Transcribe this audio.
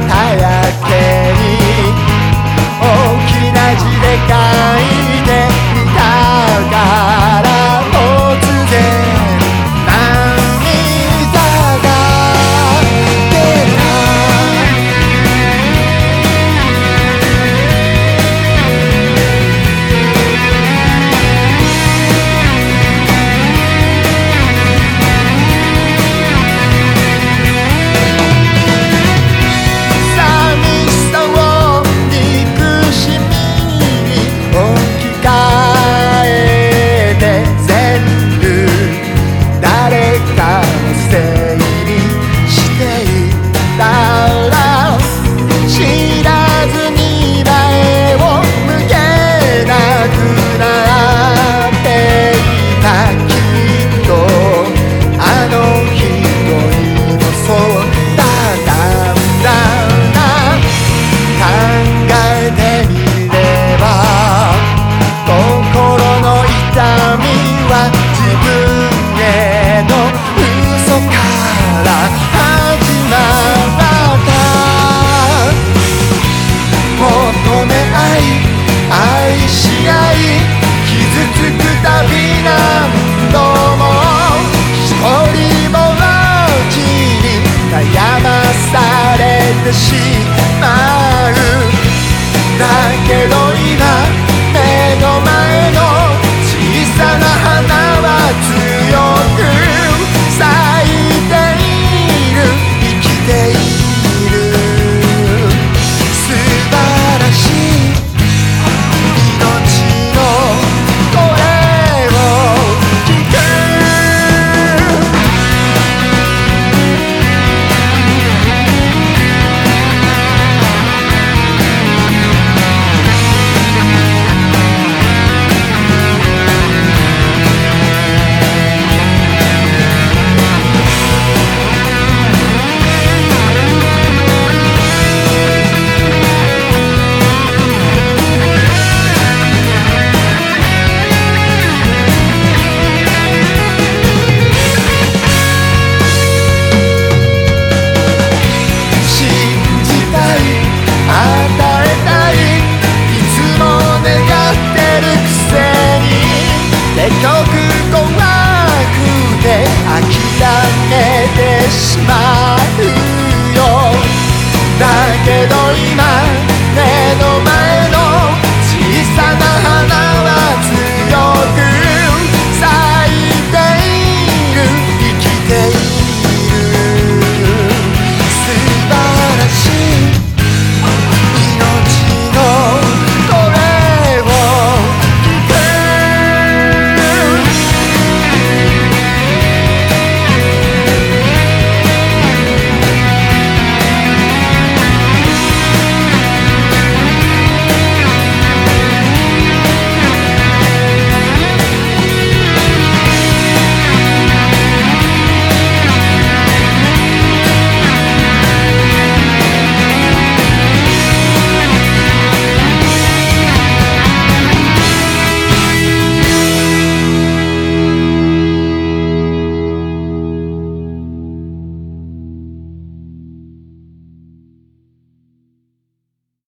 太阳。だけどいないしまうよ。だけど今